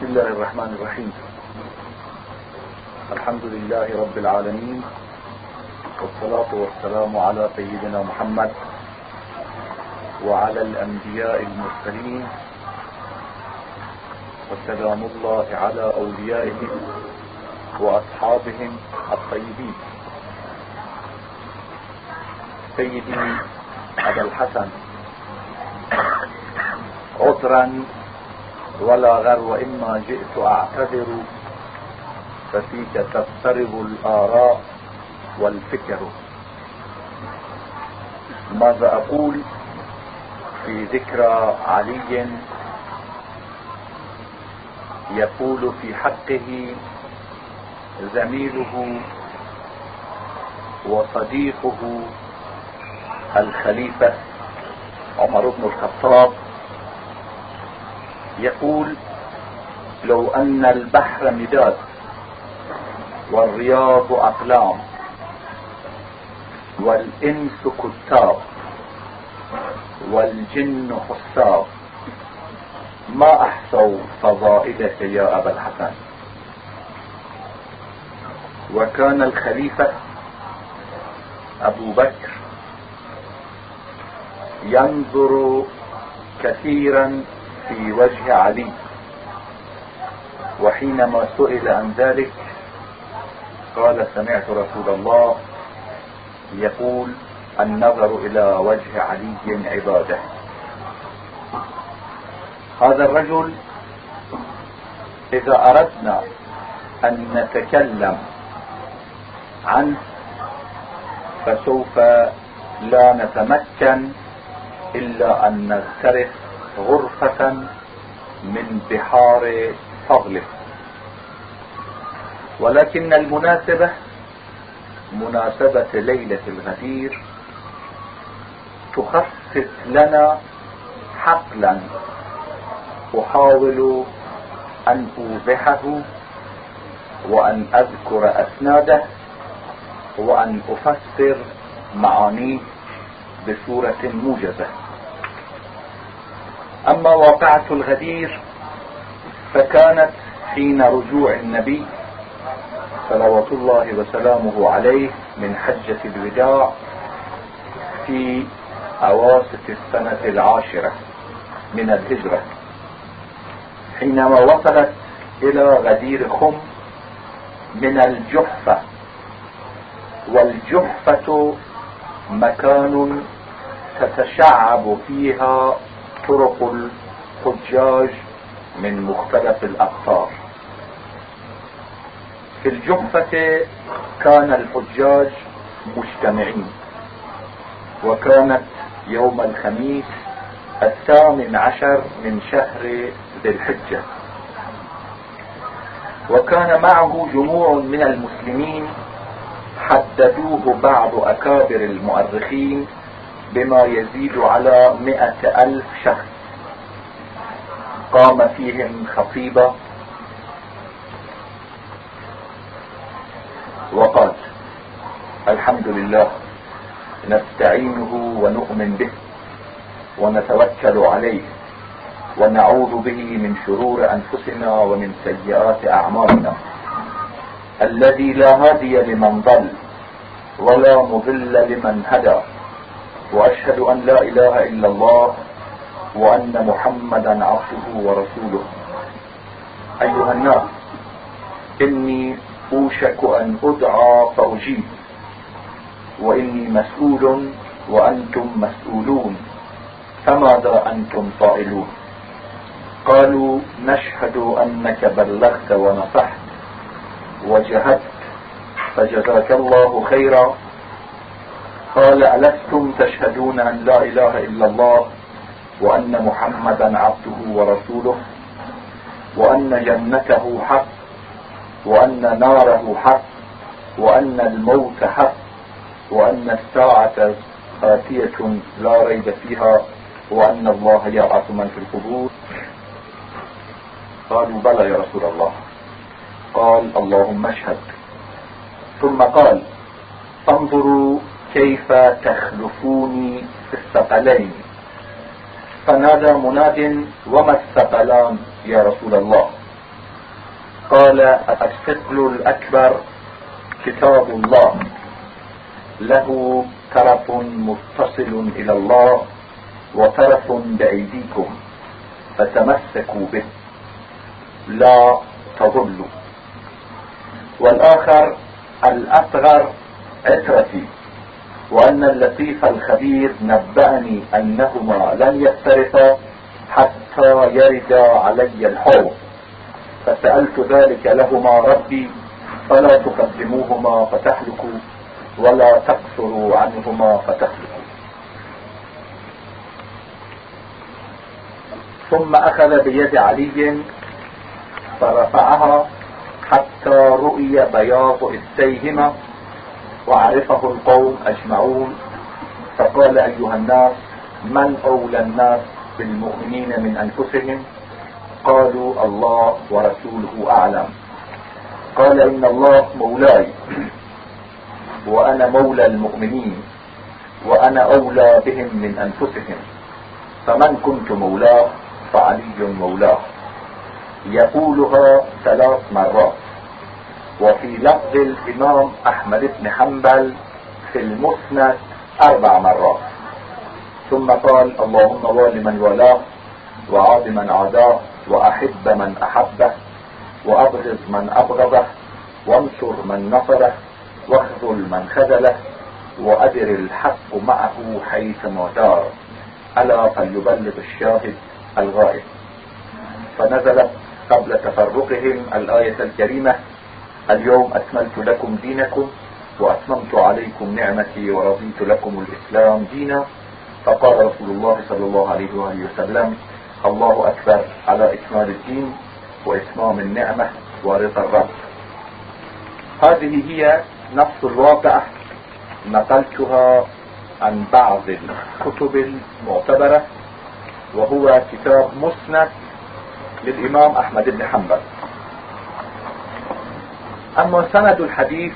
بسم الله الرحمن الرحيم. الحمد لله رب العالمين والصلاة والسلام على سيدنا محمد وعلى الأنبياء المرسلين وسلام الله على أوليائه وأصحابهم الطيبين. سيدي أبا الحسن عذرا ولا غر وإما جئت أعتذر. ففيك تضطرب الآراء والفكر. ماذا أقول في ذكرى علي؟ يقول في حقه زميله وصديقه الخليفة عمر بن الخطاب يقول لو أن البحر مداد والرياض أقلام والإنس كتاب والجن حساب ما أحصوا فضائلك يا أبا الحسن؟ وكان الخليفة أبو بكر ينظر كثيرا في وجه علي. وحينما سئل عن ذلك قال سمعت رسول الله يقول النظر إلى وجه علي عبادة. هذا الرجل إذا أردنا أن نتكلم عنه فسوف لا نتمكن إلا أن نغترف غرفة من بحار فضله ولكن المناسبة مناسبة ليلة الغدير تخصص لنا حقلا. أحاول أن أوضحه وأن أذكر أسناده وأن أفسر معانيه بصورة موجزة. أما واقعة الغدير فكانت حين رجوع النبي صلوات الله وسلامه عليه من حجة الوداع في أواسط السنة العاشرة من الهجرة. حينما وصلت إلى غدير خم من الجحفة والجحفة مكان تتشعب فيها طرق الحجاج من مختلف الأقطار. في الجحفة كان الحجاج مجتمعين وكانت يوم الخميس الثامن عشر من شهر ذي الحجة. وكان معه جموع من المسلمين حددوه بعض أكابر المؤرخين بما يزيد على مئة ألف شخص. قام فيهم خطيبة. وقال الحمد لله نستعينه ونؤمن به ونتوكل عليه ونعوذ به من شرور أنفسنا ومن سيئات أعمالنا. الذي لا هادي لمن ضل ولا مضل لمن هدى. وأشهد أن لا إله إلا الله وأن محمدا عبده ورسوله. أيها الناس إني أوشك أن أدعى فاجيب وإني مسؤول وأنتم مسؤولون فماذا أنتم قائلون قالوا نشهد أنك بلغت ونصحت وجهدت فجزاك الله خيرا. قال ألستم تشهدون أن لا إله إلا الله وأن محمدا عبده ورسوله وأن جنته حق وأن ناره حق وأن الموت حق وأن الساعة آتية لا ريب فيها وأن الله يبعث من في القبور. قالوا بلى يا رسول الله. قال اللهم اشهد. ثم قال انظروا كيف تخلفوني في الثقلين؟ فنادى مناد وما الثقلان يا رسول الله؟ قال الثقل الأكبر كتاب الله له ترف متصل إلى الله وترف بأيديكم فتمسكوا به لا تضلوا. والآخر الأصغر عترتي. وأن اللطيف الخبير نبأني أنهما لن يفترقا حتى يرد علي الحوض. فسألت ذلك لهما ربي فلا تقدموهما فتهلكوا ولا تقصروا عنهما فتهلكوا. ثم أخذ بيد علي فرفعها حتى رؤي بياض إستيهما وعرفه القوم أجمعون. فقال أيها الناس من أولى الناس بالمؤمنين من أنفسهم؟ قالوا الله ورسوله أعلم. قال إن الله مولاي وأنا مولى المؤمنين وأنا أولى بهم من أنفسهم. فمن كنت مولاه فعلي مولاه. يقولها ثلاث مرات. وفي لفظ الإمام أحمد بن حنبل في المسند أربع مرات. ثم قال اللهم وال من والاه وعاد من عاداه وأحب من أحبه وأبغض من أبغضه وانصر من نصره واخذل من خذله وأدر الحق معه حيثما دار ألا فليبلغ الشاهد الغائب. فنزلت قبل تفرقهم الآية الكريمة اليوم أكملت لكم دينكم وأتممت عليكم نعمتي ورضيت لكم الإسلام دينا. فقال رسول الله صلى الله عليه وآله وسلم الله أكبر على إكمال الدين وإتمام النعمة ورضا الرب. هذه هي نفس الواقع نقلتها عن بعض الكتب المعتبرة وهو كتاب مسند للإمام أحمد بن حنبل. أما سند الحديث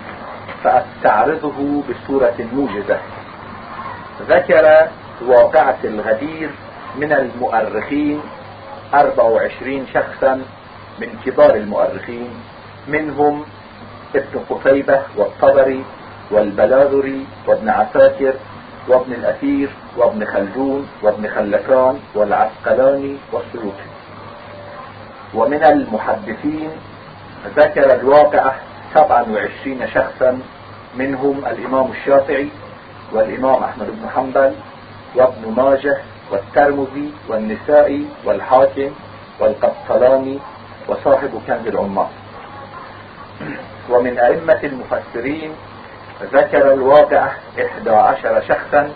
فأستعرضه بصورة موجزة. ذكر واقعة الغدير من المؤرخين 24 شخصا من كبار المؤرخين منهم ابن قتيبة والطبري والبلاذري وابن عساكر وابن الأثير وابن خلدون وابن خلكان والعسقلاني والسيوطي ومن المحدثين ذكر الواقعة 27 شخصا منهم الإمام الشافعي والإمام أحمد بن حنبل وابن ماجه والترمذي والنسائي والحاكم والقسطلاني وصاحب كنز العمار ومن أئمة المفسرين ذكر الواقعة 11 شخصا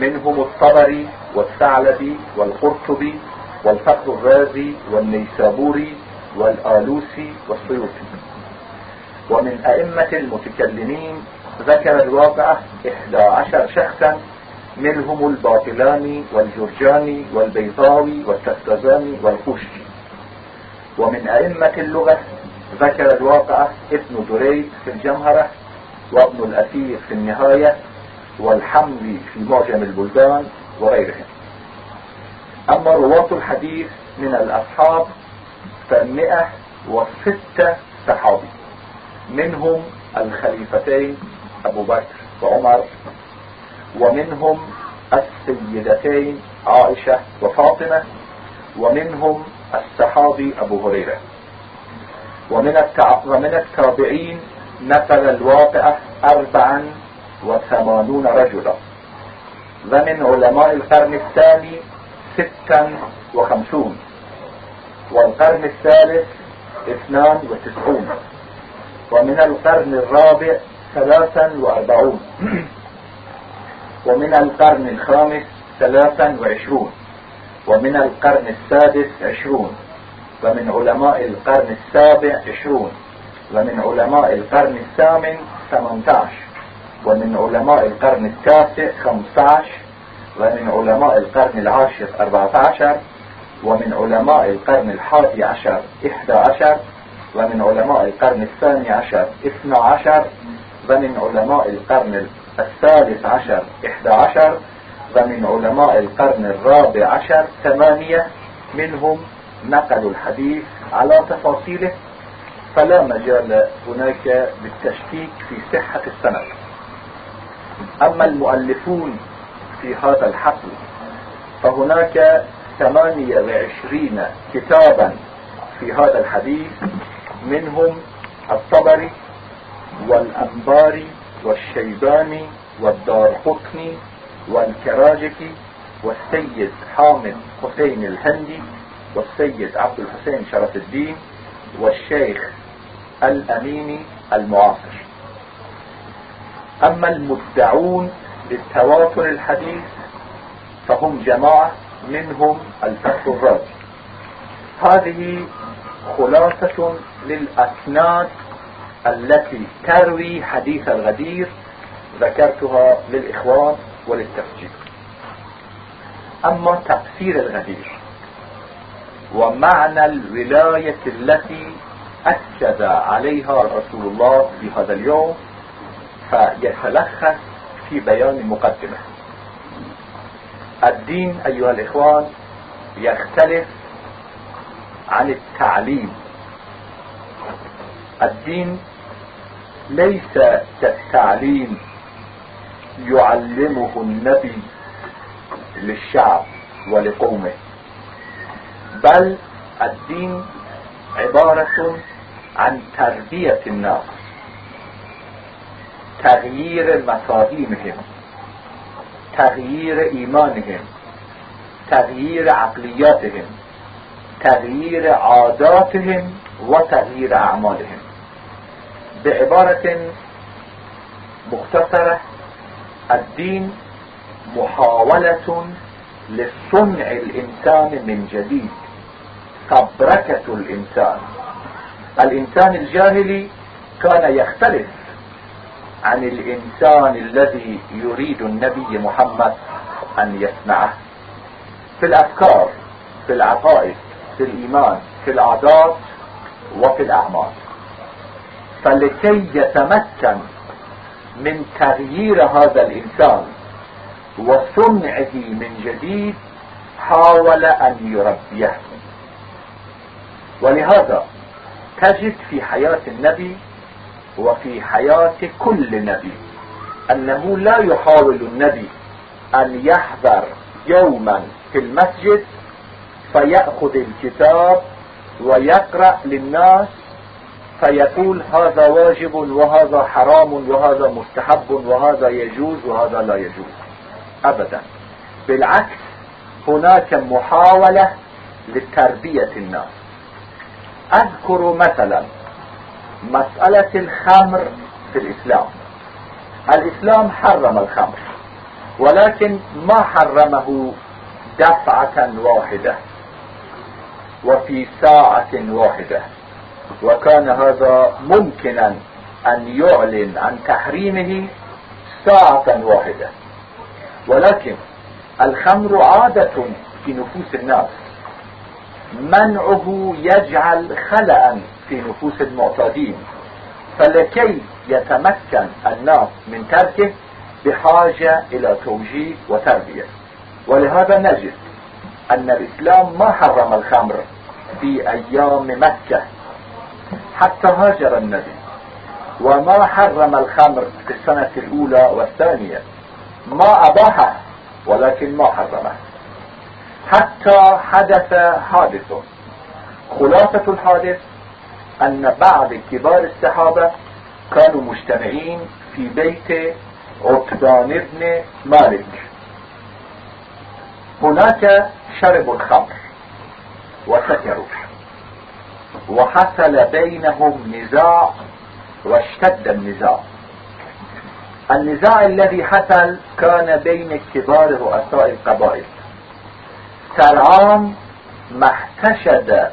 منهم الطبري والثعلبي والقرطبي والفخر الرازي والنيسابوري والآلوسي والسيوطي. ومن أئمة المتكلمين ذكر الواقعة 11 شخصا منهم الباطلاني والجرجاني والبيضاوي والتستزاني والخوشي ومن أئمة اللغة ذكر الواقعة ابن دريد في الجمهرة وابن الأثير في النهاية والحملي في معجم البلدان وغيرهم. أما رواة الحديث من الأصحاب فمئة وستة صحابي. منهم الخليفتين أبو بكر وعمر ومنهم السيدتين عائشة وفاطمة ومنهم الصحابي أبو هريرة. ومن ومن التابعين نقل الواقعة أربعا وثمانون رجلا. ومن علماء القرن الثاني ستا وخمسون. والقرن الثالث اثنان وتسعون. ومن القرن الرابع ثلاثا وأربعون. ومن القرن الخامس ثلاثا وعشرون. ومن القرن السادس عشرون. ومن علماء القرن السابع عشرون. ومن علماء القرن الثامن ثمانتاش. ومن علماء القرن التاسع خمسة ومن علماء القرن العاشر أربعة عشر ومن علماء القرن الحادي عشر إحدى عشر ومن علماء القرن الثاني عشر إثنى عشر ومن علماء القرن الثالث عشر إحدى عشر ومن علماء القرن الرابع عشر ثمانية منهم نقلوا الحديث على تفاصيله فلا مجال هناك للتشكيك في صحة السند. أما المؤلفون في هذا الحقل فهناك ثمانية وعشرين كتابا في هذا الحديث منهم الطبري والأنباري والشيباني والدار قطني والكراجكي والسيد حامد حسين الهندي والسيد عبد الحسين شرف الدين والشيخ الأميني المعاصر. أما المدعون للتواتر الحديث فهم جماعة منهم الفتح الرازي هذه خلاصة للأسناد التي تروي حديث الغدير ذكرتها للإخوان وللتفجير. أما تفسير الغدير ومعنى الولاية التي أكد عليها رسول الله في هذا اليوم فيتلخص في بيان مقدمة. الدين أيها الإخوان يختلف عن التعليم. الدين ليس كالتعليم يعلمه النبي للشعب ولقومه بل الدين عبارة عن تربية الناس تغيير مفاهيمهم. تغيير إيمانهم تغيير عقلياتهم تغيير عاداتهم وتغيير أعمالهم بعبارة مختصرة الدين محاولة لصنع الإنسان من جديد فبركة الإنسان. الإنسان الجاهلي كان يختلف عن الإنسان الذي يريد النبي محمد أن يسمعه. في الأفكار في العقائد في الإيمان في العادات وفي الأعمال. فلكي يتمكن من تغيير هذا الإنسان وصنعه من جديد حاول أن يربيه. ولهذا تجد في حياة النبي وفي حياة كل نبي أنه لا يحاول النبي أن يحضر يوما في المسجد فيأخذ الكتاب ويقرأ للناس فيقول هذا واجب وهذا حرام وهذا مستحب وهذا يجوز وهذا لا يجوز. أبدا. بالعكس هناك محاولة لتربية الناس. أذكر مثلا مسألة الخمر في الإسلام. الإسلام حرم الخمر ولكن ما حرمه دفعة واحدة وفي ساعة واحدة. وكان هذا ممكنا أن يعلن عن تحريمه ساعة واحدة. ولكن الخمر عادة في نفوس الناس. منعه يجعل خلأ في نفوس المعتادين فلكي يتمكن الناس من تركه بحاجة إلى توجيه وتربية. ولهذا نجد أن الإسلام ما حرم الخمر في أيام مكة حتى هاجر النبي. وما حرم الخمر في السنة الأولى والثانية. ما أباحه ولكن ما حرمه. حتى حدث حادث. خلاصة الحادث أن بعض كبار الصحابة كانوا مجتمعين في بيت عتبان بن مالك. هناك شربوا الخمر وسكروا. وحصل بينهم نزاع واشتد النزاع. النزاع الذي حصل كان بين كبار رؤساء القبائل. سرعان ما احتشد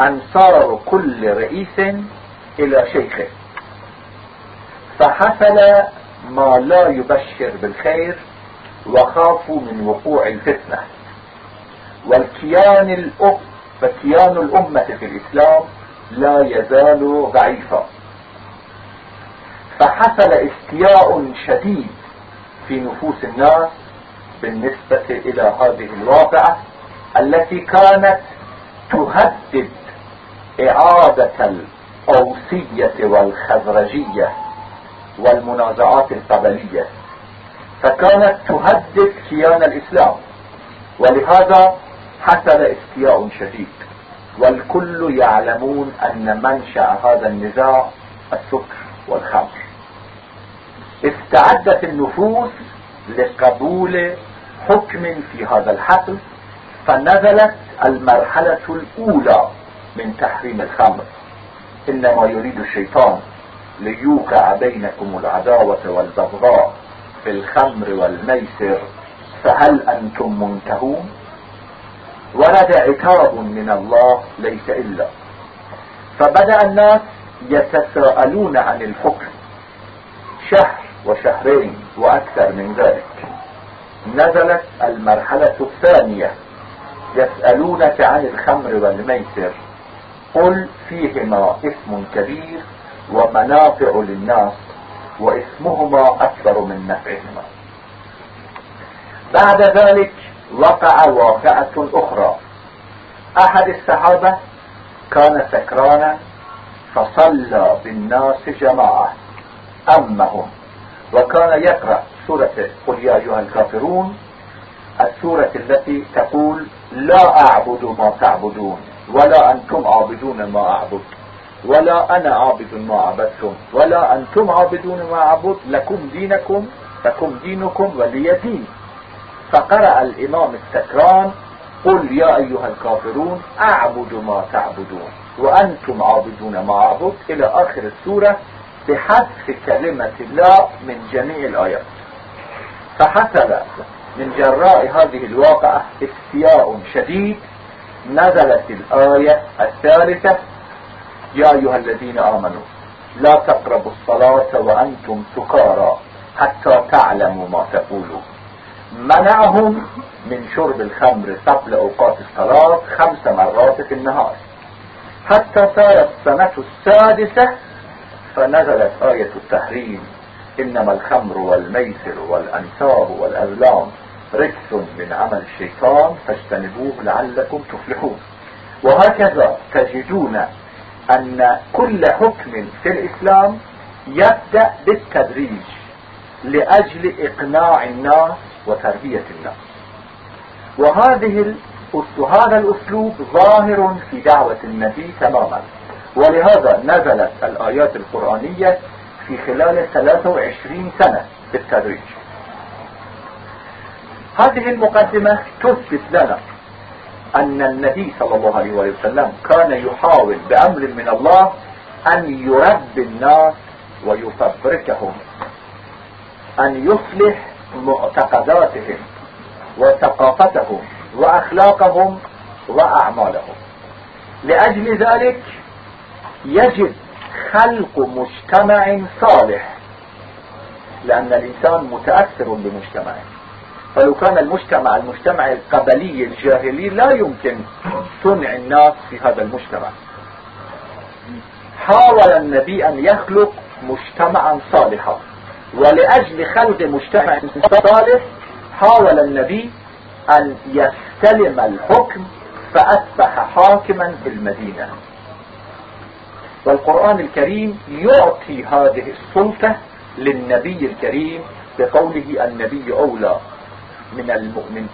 أنصار كل رئيس إلى شيخه. فحصل ما لا يبشر بالخير وخافوا من وقوع الفتنة. والكيان الأم فكيان الأمة في الإسلام لا يزال ضعيفا. فحصل استياء شديد في نفوس الناس بالنسبة إلى هذه الواقعة التي كانت تهدد إعادة الأوسية والخزرجية والمنازعات القبلية فكانت تهدد كيان الإسلام. ولهذا حصل استياء شديد والكل يعلمون أن منشأ هذا النزاع السكر والخمر. استعدت النفوس لقبول حكم في هذا الحقل فنزلت المرحلة الأولى من تحريم الخمر. إنما يريد الشيطان ليوقع بينكم العداوة والبغضاء في الخمر والميسر فهل أنتم منتهون؟ ورد عتاب من الله ليس إلا. فبدأ الناس يتساءلون عن الحكم شهر وشهرين وأكثر من ذلك. نزلت المرحلة الثانية. يسألونك عن الخمر والميسر. قل فيهما اسم كبير ومنافع للناس واسمهما أكبر من نفعهما. بعد ذلك وقع واقعة أخرى. أحد الصحابة كان سكرانا فصلى بالناس جماعة أمهم وكان يقرأ. سورة قل يا أيها الكافرون السورة التي تقول لا أعبد ما تعبدون ولا أنتم عابدون ما أعبد ولا أنا عابد ما عبدتم ولا أنتم عابدون ما عبد لكم دينكم لكم دينكم ولي دين. فقرأ الإمام السكران قل يا أيها الكافرون أعبد ما تعبدون وأنتم عابدون ما أعبد. إلى آخر السورة بحذف كلمة الله من جميع الآيات. فحصل من جراء هذه الواقعة استياء شديد نزلت الآية الثالثة يا أيها الذين آمنوا لا تقربوا الصلاة وأنتم سكارى حتى تعلموا ما تقولون. منعهم من شرب الخمر قبل أوقات الصلاة خمس مرات في النهار. حتى صارت السنة السادسة فنزلت آية التحريم إنما الخمر والميسر والأنساب والأزلام رجس من عمل الشيطان فاجتنبوه لعلكم تفلحون. وهكذا تجدون أن كل حكم في الإسلام يبدأ بالتدريج لأجل إقناع الناس وتربية الناس. وهذه هذا الأسلوب ظاهر في دعوة النبي تماما. ولهذا نزلت الآيات القرآنية في خلال 23 سنة بالتدريج. هذه المقدمة تثبت لنا أن النبي صلى الله عليه وسلم كان يحاول بأمر من الله أن يربي الناس ويفبركهم أن يصلح معتقداتهم وثقافتهم وأخلاقهم وأعمالهم. لأجل ذلك يجب خلق مجتمع صالح. لأن الإنسان متأثر بمجتمعه. فلو كان المجتمع المجتمع القبلي الجاهلي لا يمكن صنع الناس في هذا المجتمع. حاول النبي أن يخلق مجتمعا صالحا. ولأجل خلق مجتمع صالح حاول النبي أن يستلم الحكم فأصبح حاكما في المدينة والقرآن الكريم يعطي هذه السلطة للنبي الكريم بقوله النبي أولى من المؤمن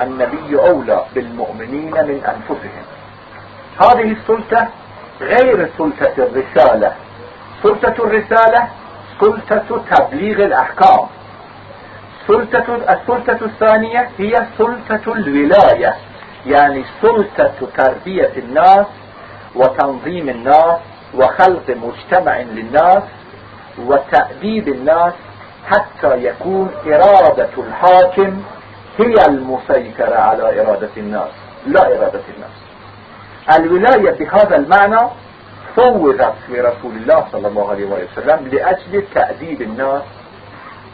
النبي أولى بالمؤمنين من أنفسهم. هذه السلطة غير سلطة الرسالة. سلطة الرسالة سلطة تبليغ الأحكام. سلطة السلطة الثانية هي سلطة الولاية. يعني سلطة تربية الناس وتنظيم الناس وخلق مجتمع للناس وتأديب الناس حتى يكون إرادة الحاكم هي المسيطرة على إرادة الناس لا إرادة الناس. الولاية بهذا المعنى فوضت لرسول الله صلى الله عليه وسلم لأجل تأديب الناس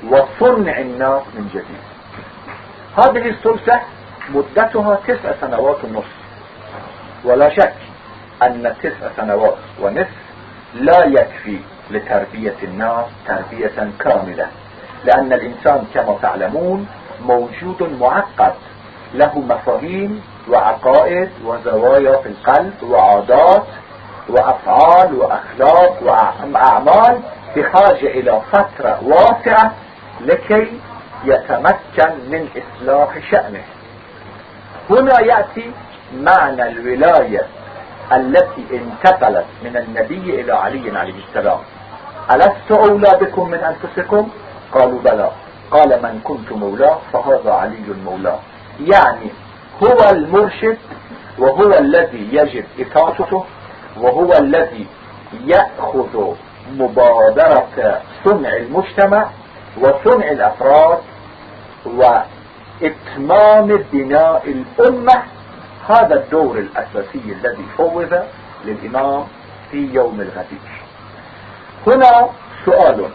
وصنع الناس من جديد. هذه السلطة مدتها تسع سنوات ونصف ولا شك أن تسع سنوات ونصف لا يكفي لتربية الناس تربية كاملة لأن الإنسان كما تعلمون موجود معقد له مفاهيم وعقائد وزوايا في القلب وعادات وأفعال وأخلاق وأعمال بحاجة إلى فترة واسعة لكي يتمكن من إصلاح شأنه. هنا يأتي معنى الولاية. التي انتقلت من النبي إلى علي عليه السلام. ألست أولى بكم من أنفسكم؟ قالوا بلى. قال من كنت مولاه فهذا علي مولاه يعني هو المرشد وهو الذي يجب إطاعته وهو الذي يأخذ مبادرة صنع المجتمع وصنع الأفراد وإتمام بناء الأمة هذا الدور الأساسي الذي فوض للإمام في يوم الغدير هنا سؤال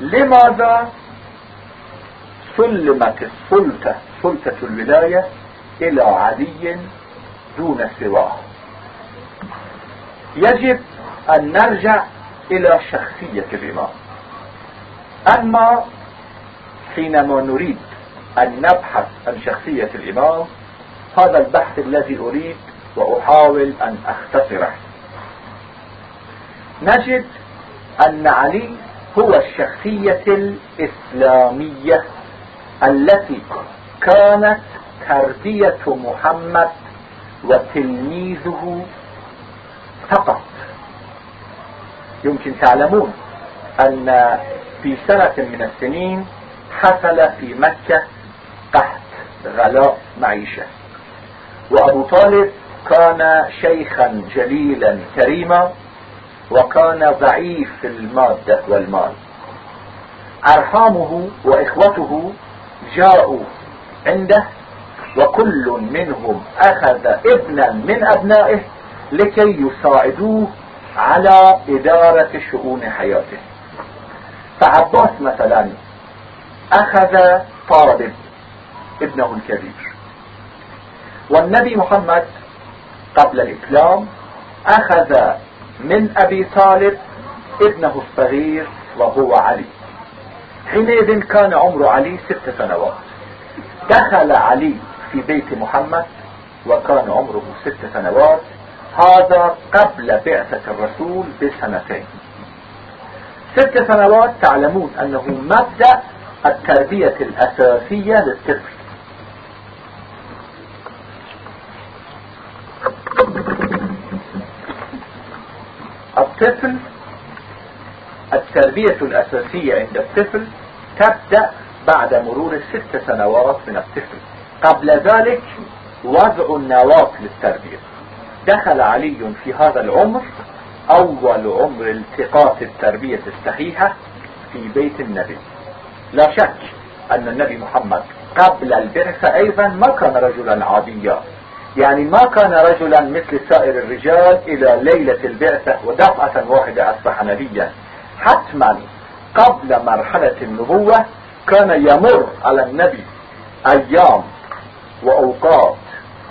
لماذا سلمت السلطة سلطة الولاية إلى علي دون سواه؟ يجب أن نرجع إلى شخصية الإمام. أما حينما نريد أن نبحث عن شخصية الإمام هذا البحث الذي أريد وأحاول أن أختصره. نجد أن علي هو الشخصية الإسلامية التي كانت تربية محمد وتلميذه فقط. يمكن تعلمون أن في سنة من السنين حصل في مكة قحط غلاء معيشة. وأبو طالب كان شيخا جليلا كريما وكان ضعيف في المادة والمال. أرحامه وإخوته جاءوا عنده وكل منهم أخذ ابنا من أبنائه لكي يساعدوه على إدارة شؤون حياته. فعباس مثلا أخذ طالب ابنه الكبير. والنبي محمد قبل الإسلام أخذ من أبي طالب ابنه الصغير وهو علي. حينئذ كان عمر علي ست سنوات. دخل علي في بيت محمد وكان عمره ست سنوات. هذا قبل بعثة الرسول بسنتين. ست سنوات تعلمون أنه مبدأ التربية الأساسية للطفل. الطفل التربية الأساسية عند الطفل تبدأ بعد مرور ست سنوات من الطفل. قبل ذلك وضع النواة للتربية. دخل علي في هذا العمر أول عمر التقاط التربية الصحيحة في بيت النبي. لا شك أن النبي محمد قبل البعثة أيضا ما كان رجلا عاديا. يعني ما كان رجلا مثل سائر الرجال إلى ليلة البعثة ودفعة واحدة أصبح نبيا. حتما قبل مرحلة النبوة كان يمر على النبي أيام وأوقات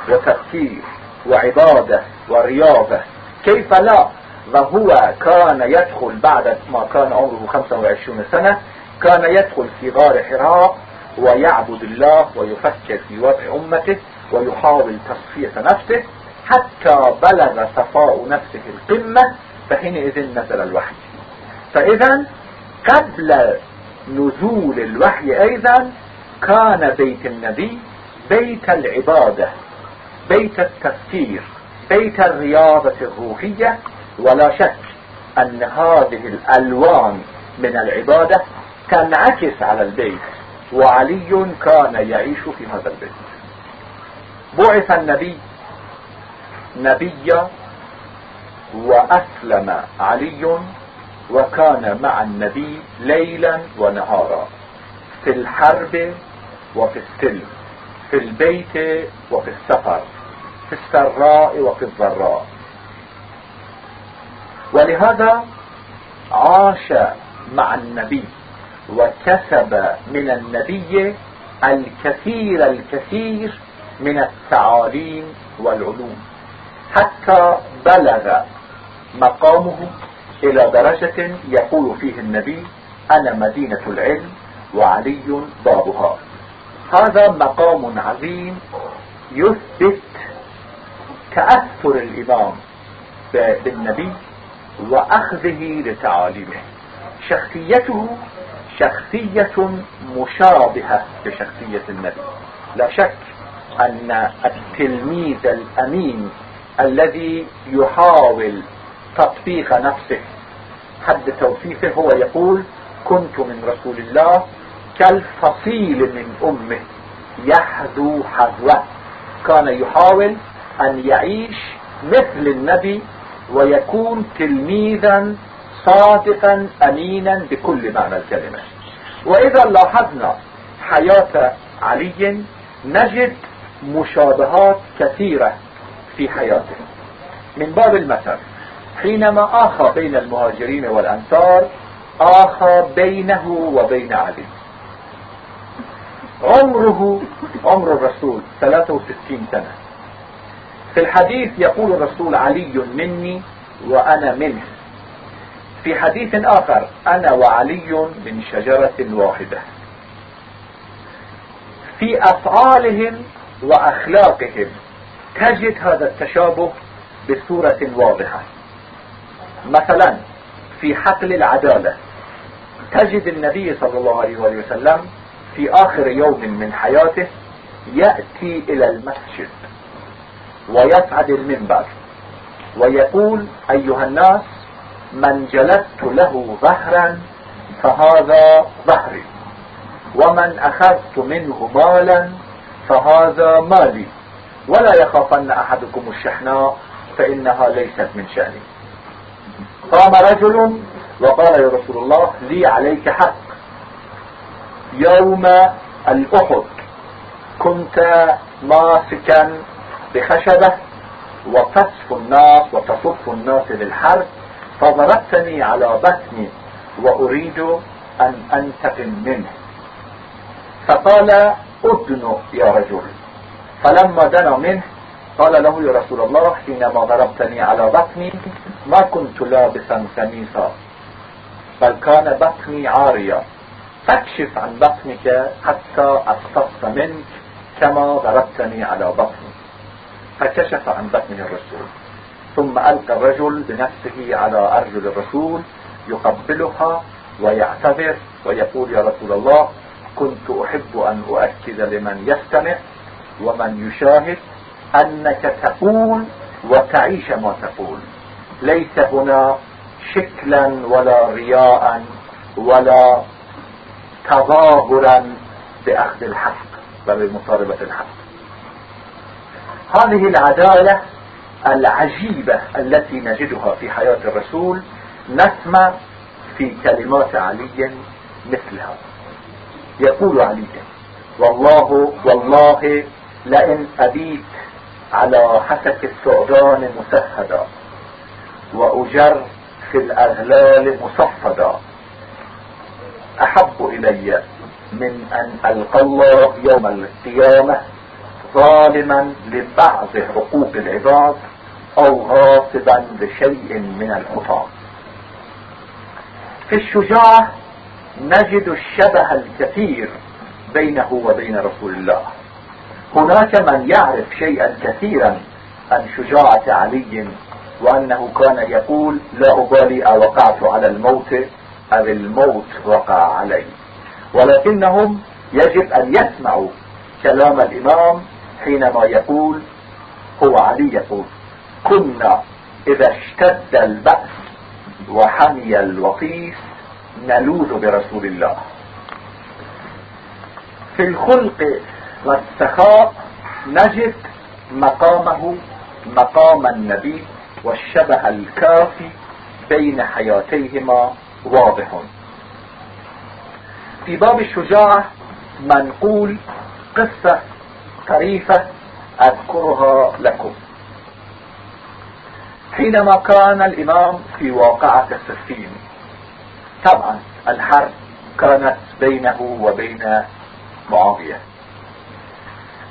وتفكير وعبادة ورياضة. كيف لا؟ وهو كان يدخل بعد ما كان عمره 25 سنة كان يدخل في غار حراء ويعبد الله ويفكر في وضع أمته. ويحاول تصفية نفسه حتى بلغ صفاء نفسه القمة فحينئذ نزل الوحي. فإذا قبل نزول الوحي أيضا كان بيت النبي بيت العبادة بيت التفكير بيت الرياضة الروحية. ولا شك أن هذه الألوان من العبادة تنعكس على البيت وعلي كان يعيش في هذا البيت. بعث النبي نبيا وأسلم علي وكان مع النبي ليلا ونهارا في الحرب وفي السلم في البيت وفي السفر في السراء وفي الضراء. ولهذا عاش مع النبي وكسب من النبي الكثير الكثير من التعاليم والعلوم. حتى بلغ مقامه إلى درجة يقول فيه النبي أنا مدينة العلم وعلي بابها. هذا مقام عظيم يثبت تأثر الإمام بالنبي وأخذه لتعاليمه. شخصيته شخصية مشابهة لشخصية النبي. لا شك أن التلميذ الأمين الذي يحاول تطبيق نفسه حد توصيفه هو يقول كنت من رسول الله كالفصيل من أمه يحذو حذوة. كان يحاول أن يعيش مثل النبي ويكون تلميذا صادقا أمينا بكل معنى الكلمة. وإذا لاحظنا حياة علي نجد مشابهات كثيرة في حياته. من باب المثل حينما آخى بين المهاجرين والأنصار آخى بينه وبين علي. عمره عمر الرسول 63 سنة. في الحديث يقول الرسول علي مني وأنا منه. في حديث آخر أنا وعلي من شجرة واحدة. في أفعالهم وأخلاقهم. تجد هذا التشابه بصورة واضحة. مثلا في حقل العدالة. تجد النبي صلى الله عليه وسلم في آخر يوم من حياته يأتي إلى المسجد ويصعد المنبر ويقول أيها الناس من جلدت له ظهرا فهذا ظهري ومن أخذت منه مالا فهذا مالي. ولا يخافن أحدكم الشحناء فإنها ليست من شأني. قام رجل وقال يا رسول الله لي عليك حق. يوم الأحد كنت ماسكا بخشبة وتصف الناس وتصف الناس للحرب فضربتني على بطني وأريد أن أنتقم منه. فقال أدن يا رجل. فلما دنا منه قال له يا رسول الله حينما ضربتني على بطني ما كنت لابسا قميصا بل كان بطني عاريا. فاكشف عن بطنك حتى أقتص منك كما ضربتني على بطني. فكشف عن بطنه الرسول. ثم ألقى الرجل بنفسه على أرجل الرسول يقبلها ويعتذر ويقول يا رسول الله كنت أحب أن أؤكد لمن يستمع ومن يشاهد أنك تقول وتعيش ما تقول. ليس هنا شكلا ولا رياء ولا تظاهرا بأخذ الحق بل بمطالبة الحق. هذه العدالة العجيبة التي نجدها في حياة الرسول نسمع في كلمات علي مثلها. يقول علي والله والله لئن أبيت على حسك الثعبان مسهدا وأجر في الأغلال مصفدا. أحب إلي من أن ألقى الله يوم القيامة ظالما لبعض حقوق العباد أو غاصبا لشيء من الحطام في الشجاعة نجد الشبه الكثير بينه وبين رسول الله. هناك من يعرف شيئا كثيرا عن شجاعة علي وأنه كان يقول لا أبالي اوقعت على الموت أو الموت وقع علي. ولكنهم يجب أن يسمعوا كلام الإمام حينما يقول هو علي يقول كنا إذا اشتد البأس وحمي الوطيس نلوذ برسول الله. في الخلق والسخاء نجد مقامه مقام النبي والشبه الكافي بين حياتيهما واضح. في باب الشجاعة منقول قصة طريفة أذكرها لكم. حينما كان الإمام في واقعة السفين طبعا الحرب كانت بينه وبين معاوية.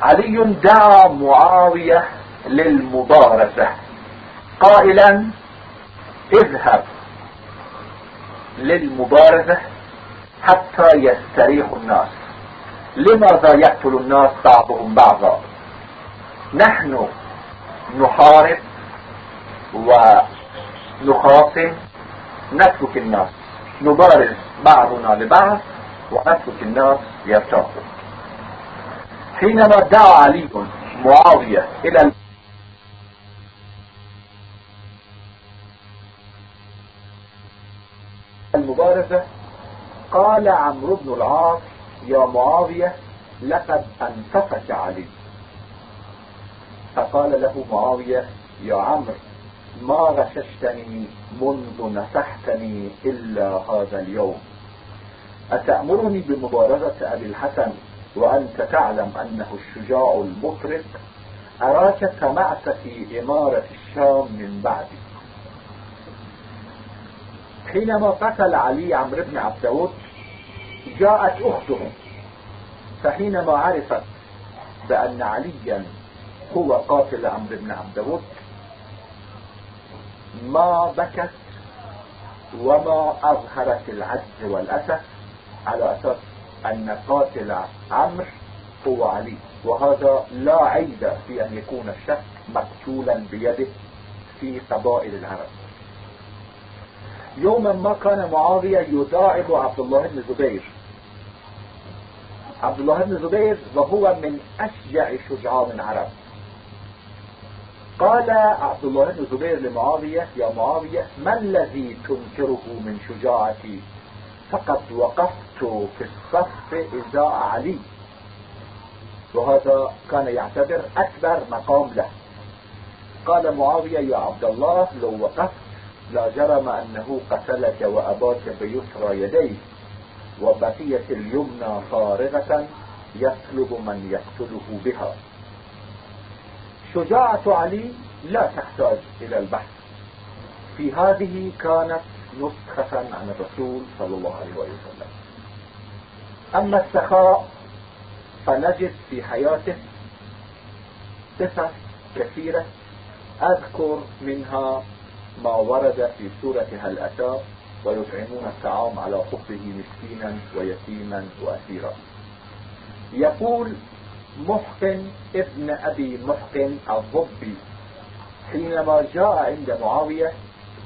علي دعا معاوية للمبارزة قائلا اذهب للمبارزة حتى يستريح الناس. لماذا يقتل الناس بعضهم بعضا؟ نحن نحارب نخاصم نترك الناس. نبارز بعضنا لبعض ونترك الناس يرتاحوا حينما دعا علي معاوية إلى المبارزة قال عمرو بن العاص يا معاوية لقد انتفك علي فقال له معاوية يا عمرو. ما غششتني منذ نصحتني إلا هذا اليوم. أتأمرني بمبارزة أبي الحسن وأنت تعلم أنه الشجاع المطرق أراك سمعت في إمارة الشام من بعدي. حينما قتل علي عمرو بن عبد داود جاءت أخته فحينما عرفت بأن عليا هو قاتل عمرو بن عبد داود ما بكت وما أظهرت العجز والأسف على أساس أن قاتل عمرو هو علي. وهذا لا عيب في أن يكون الشخص مقتولا بيده في قبائل العرب. يوما ما كان معاوية يداعب عبد الله بن زبير. عبد الله بن زبير وهو من أشجع شجعان العرب. قال عبد الله بن زبير لمعاوية يا معاوية ما الذي تنكره من شجاعتي؟ فقد وقفت في الصف إزاء علي. وهذا كان يعتبر أكبر مقام له. قال معاوية يا عبد الله لو وقفت لا جرم أنه قتلك وأباك بيسرى يديه وبقيت اليمنى فارغة يطلب من يقتله بها. شجاعة علي لا تحتاج إلى البحث. في هذه كانت نسخة عن الرسول صلى الله عليه وسلم. أما السخاء فنجد في حياته صفة كثيرة أذكر منها ما ورد في سورة هل أتى ويطعمون الطعام على حبه مسكينا ويتيما وأسيرا. يقول محقن ابن أبي محقن الضبي. حينما جاء عند معاوية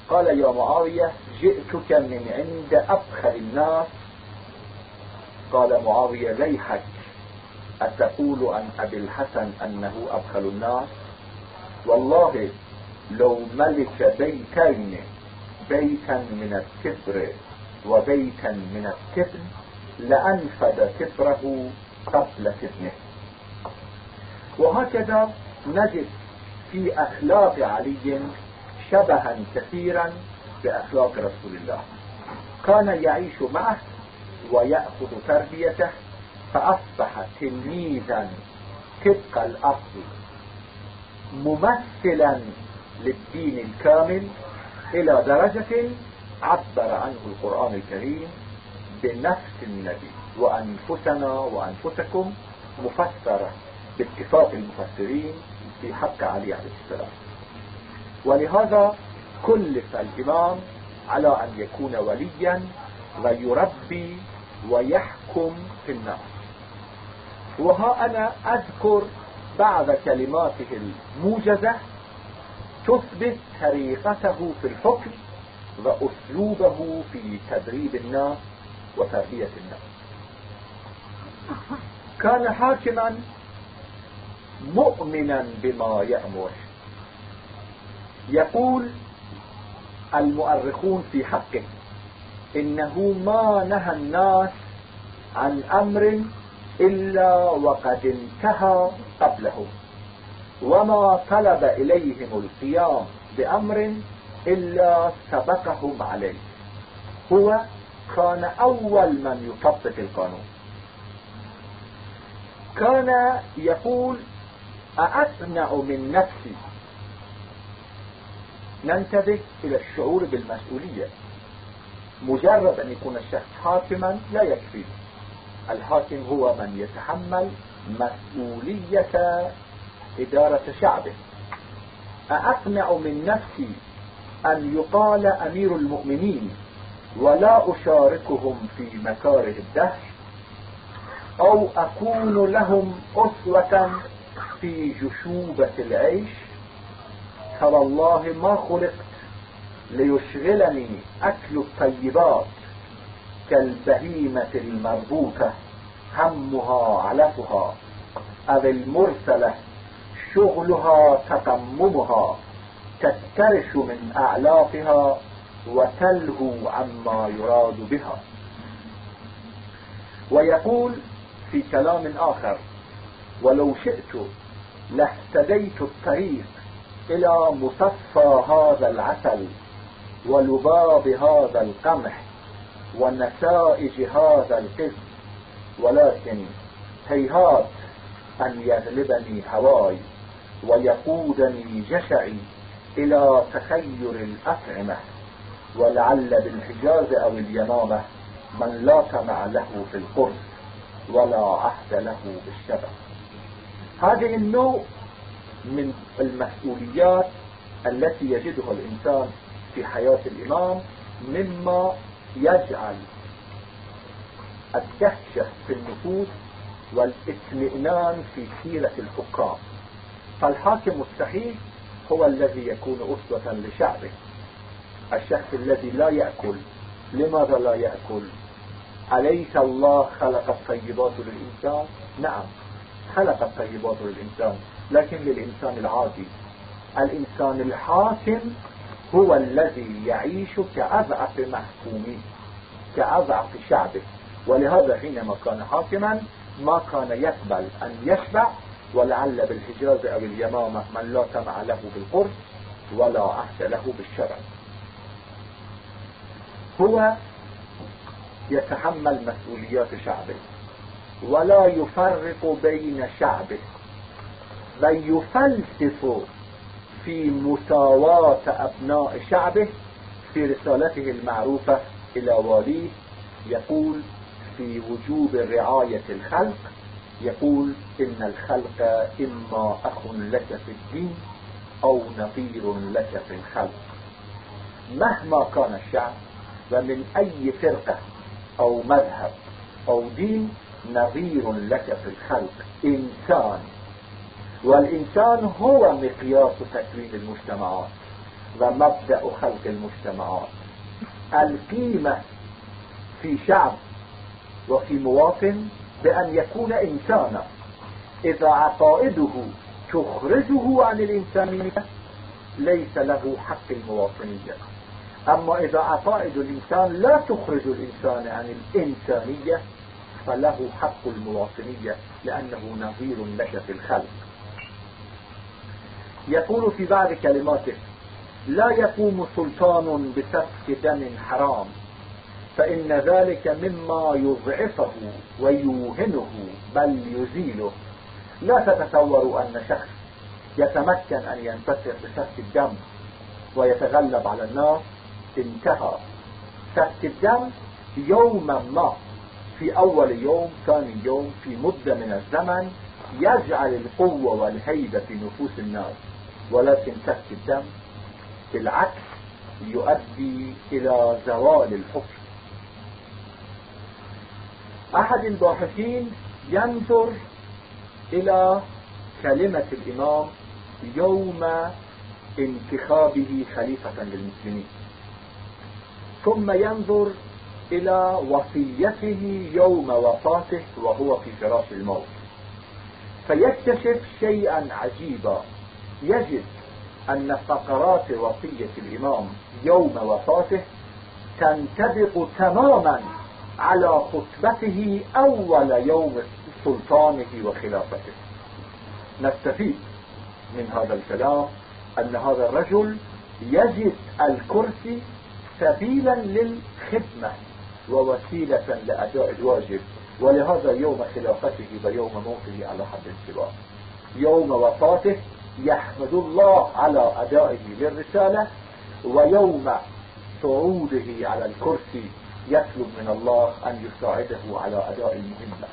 قال يا معاوية جئتك من عند أبخل الناس. قال معاوية ليحك أتقول عن أبي الحسن أنه أبخل الناس؟ والله لو ملك بيتين بيتا من الكبر وبيتا من الكبر لأنفد كبره قبل كبره وهكذا نجد في أخلاق علي شبها كثيرا بأخلاق رسول الله. كان يعيش معه ويأخذ تربيته فأصبح تلميذا طبق الأصل ممثلا للدين الكامل إلى درجة عبر عنه القرآن الكريم بنفس النبي. وأنفسنا وأنفسكم مفسرة. باتفاق المفسرين في حق علي عليه السلام. ولهذا كلف الإمام على أن يكون وليا ويربي ويحكم في الناس وها أنا أذكر بعض كلماته الموجزة تثبت طريقته في الحكم وأسلوبه في تدريب الناس وتربية الناس. كان حاكما مؤمنا بما يأمر. يقول المؤرخون في حقه إنه ما نهى الناس عن أمر إلا وقد انتهى قبله وما طلب إليهم القيام بأمر إلا سبقهم عليه. هو كان أول من يطبق القانون. كان يقول أأسمع من نفسي. ننتبه إلى الشعور بالمسؤولية. مجرد أن يكون الشخص حاكما لا يكفي. الحاكم هو من يتحمل مسؤولية إدارة شعبه. أأقنع من نفسي أن يقال أمير المؤمنين ولا أشاركهم في مكاره الدهر أو أكون لهم أسوة في جشوبة العيش فوالله ما خلقت ليشغلني أكل الطيبات كالبهيمة المربوطة همها علفها أو المرسلة شغلها تقممها تفترش من أعلافها وتلهو عما يراد بها. ويقول في كلام آخر ولو شئت لاهتديت الطريق إلى مصفى هذا العسل ولباب هذا القمح ونتائج هذا القسم ولكن هيهات أن يغلبني هواي ويقودني جشعي إلى تخير الأطعمة ولعل بالحجاز أو اليمامة من لا طمع له في القرص ولا عهد له بالشبع. هذه النوع من المسؤوليات التي يجدها الإنسان في حياة الإمام مما يجعل الدهشة في النفوس والاطمئنان في سيرة الحكام. فالحاكم الصحيح هو الذي يكون أسوة لشعبه الشخص الذي لا يأكل. لماذا لا يأكل؟ أليس الله خلق الطيبات للإنسان؟ نعم. خلق الطيبات للإنسان لكن للإنسان العادي. الإنسان الحاكم هو الذي يعيش كأضعف محكومين كأضعف شعبه. ولهذا حينما كان حاكما ما كان يقبل أن يشبع ولعل بالحجاز أو اليمامة من لا تمع له بالقرص ولا عهد له بالشرع. هو يتحمل مسؤوليات شعبه. ولا يفرق بين شعبه بل يفلسف في مساواة أبناء شعبه في رسالته المعروفة إلى واليه. يقول في وجوب رعاية الخلق يقول إن الخلق إما أخ لك في الدين أو نظير لك في الخلق. مهما كان الشعب ومن أي فرقة أو مذهب أو دين نظير لك في الخلق إنسان. والإنسان هو مقياس تكوين المجتمعات ومبدأ خلق المجتمعات. القيمة في شعب وفي مواطن بأن يكون إنسانا. إذا عقائده تخرجه عن الإنسانية ليس له حق المواطنية. أما إذا عقائد الإنسان لا تخرج الإنسان عن الإنسانية فله حق المواطنية لأنه نظير لك في الخلق. يقول في بعض كلماته لا يقوم سلطان بسفك دم حرام فإن ذلك مما يضعفه ويوهنه بل يزيله. لا تتصوروا أن شخص يتمكن أن ينتصر بسفك الدم ويتغلب على الناس انتهى. سفك الدم يوما ما في أول يوم ثاني يوم في مدة من الزمن يجعل القوة والهيبة في نفوس الناس ولكن سفك الدم بالعكس يؤدي إلى زوال الحكم أحد الباحثين ينظر إلى كلمة الإمام يوم انتخابه خليفة للمسلمين. ثم ينظر إلى وصيته يوم وفاته وهو في فراش الموت. فيكتشف شيئا عجيبا. يجد أن فقرات وصية الإمام يوم وفاته تنطبق تماما على خطبته أول يوم سلطانه وخلافته. نستفيد من هذا الكلام أن هذا الرجل يجد الكرسي سبيلا للخدمة. ووسيلة لأداء الواجب. ولهذا يوم خلافته ويوم موته على حد سواء يوم وفاته يحمد الله على أدائه للرسالة ويوم صعوده على الكرسي يطلب من الله أن يساعده على أداء المهمة.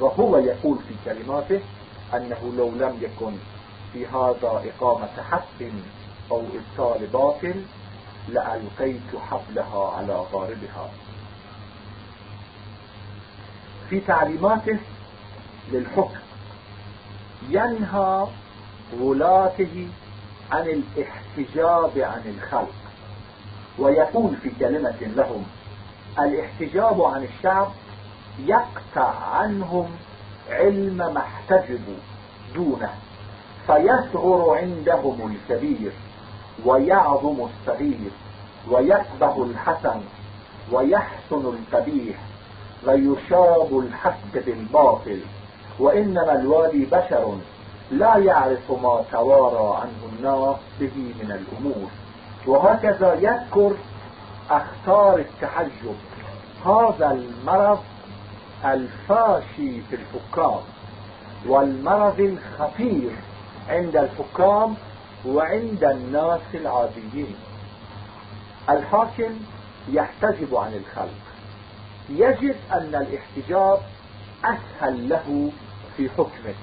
وهو يقول في كلماته أنه لو لم يكن في هذا إقامة حق أو إبطال باطل لألقيت حبلها على غاربها. في تعليماته للحكم. ينهى ولاته عن الاحتجاب عن الخلق. ويقول في كلمة لهم الاحتجاب عن الشعب يقطع عنهم علم ما احتجبوا دونه فيصغر عندهم الكبير ويعظم الصغير ويكبه الحسن ويحسن القبيح. ويشاب الحق بالباطل وإنما الوالي بشر لا يعرف ما توارى عنه الناس به من الأمور. وهكذا يذكر أخطار التحجب هذا المرض الفاشي في الحكام والمرض الخطير عند الحكام وعند الناس العاديين. الحاكم يحتجب عن الخلق. يجد أن الاحتجاب أسهل له في حكمه.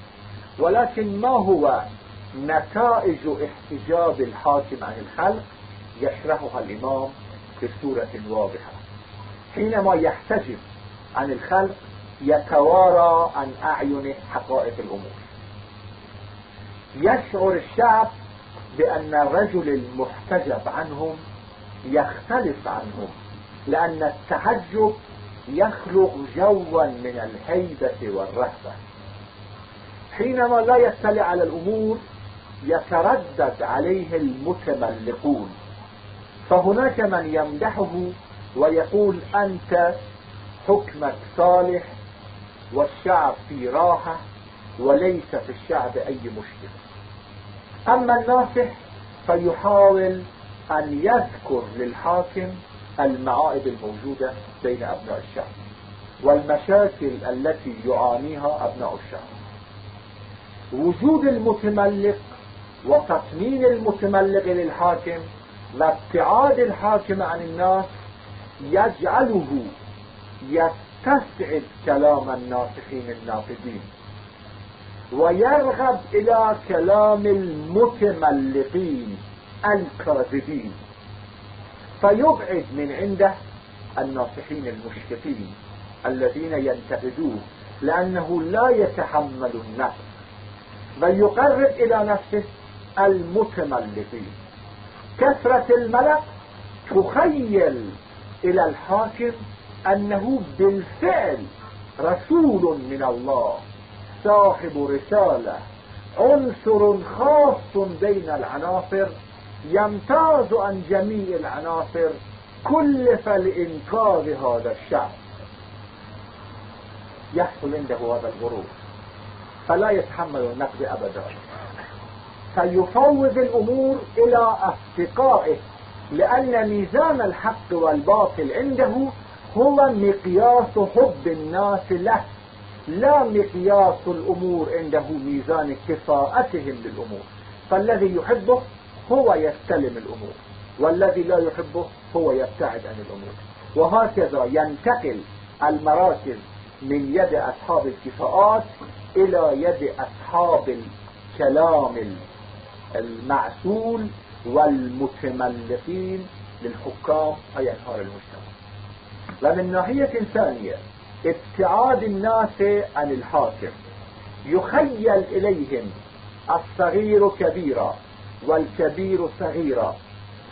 ولكن ما هو نتائج احتجاب الحاكم عن الخلق يشرحها الإمام بصورة واضحة. حينما يحتجب عن الخلق يتوارى عن أعينه حقائق الأمور. يشعر الشعب بأن الرجل المحتجب عنهم يختلف عنهم لأن التحجب يخلق جوا من الهيبة والرهبة. حينما لا يطلع على الأمور يتردد عليه المتملقون. فهناك من يمدحه ويقول أنت حكمك صالح والشعب في راحة وليس في الشعب أي مشكلة. أما الناصح فيحاول أن يذكر للحاكم المعائب الموجودة بين أبناء الشعب والمشاكل التي يعانيها أبناء الشعب. وجود المتملق وتطمين المتملق للحاكم وابتعاد الحاكم عن الناس يجعله يستسعد كلام الناطقين الناطقين ويرغب إلى كلام المتملقين الكاذبين. فيبعد من عنده الناصحين المشركين الذين ينتقدوه لأنه لا يتحمل النفس بل يقرب إلى نفسه المتملقين كثرة الملك تخيل إلى الحاكم أنه بالفعل رسول من الله صاحب رسالة عنصر خاص بين العناصر يمتاز عن جميع العناصر كلف لإنقاذ هذا الشعب. يحصل عنده هذا الغرور. فلا يتحمل النقد أبدا. فيفوض الأمور إلى أصدقائه لأن ميزان الحق والباطل عنده هو مقياس حب الناس له. لا مقياس الأمور عنده ميزان كفاءتهم للأمور. فالذي يحبه هو يستلم الأمور والذي لا يحبه هو يبتعد عن الأمور. وهكذا ينتقل المراكز من يد أصحاب الكفاءات إلى يد أصحاب الكلام المعسول والمتملقين للحكام أي أنهار المجتمع. ومن ناحية ثانية ابتعاد الناس عن الحاكم. يخيل إليهم الصغير كبيرا. والكبير صغيرا.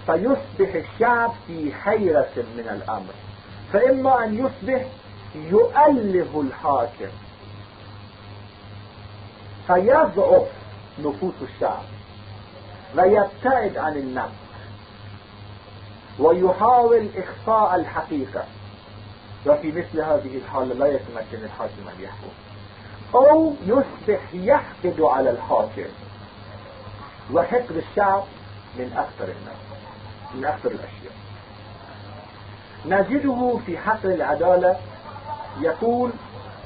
فيصبح الشعب في حيرة من الأمر. فإما أن يصبح يؤله الحاكم. فيضعف نفوس الشعب. ويبتعد عن النفس ويحاول إخفاء الحقيقة. وفي مثل هذه الحالة لا يتمكن الحاكم أن يحكم. أو يصبح يحقد على الحاكم. وحقد الشعب من أكثر الناس من أكثر الأشياء. نجده في حق العدالة يقول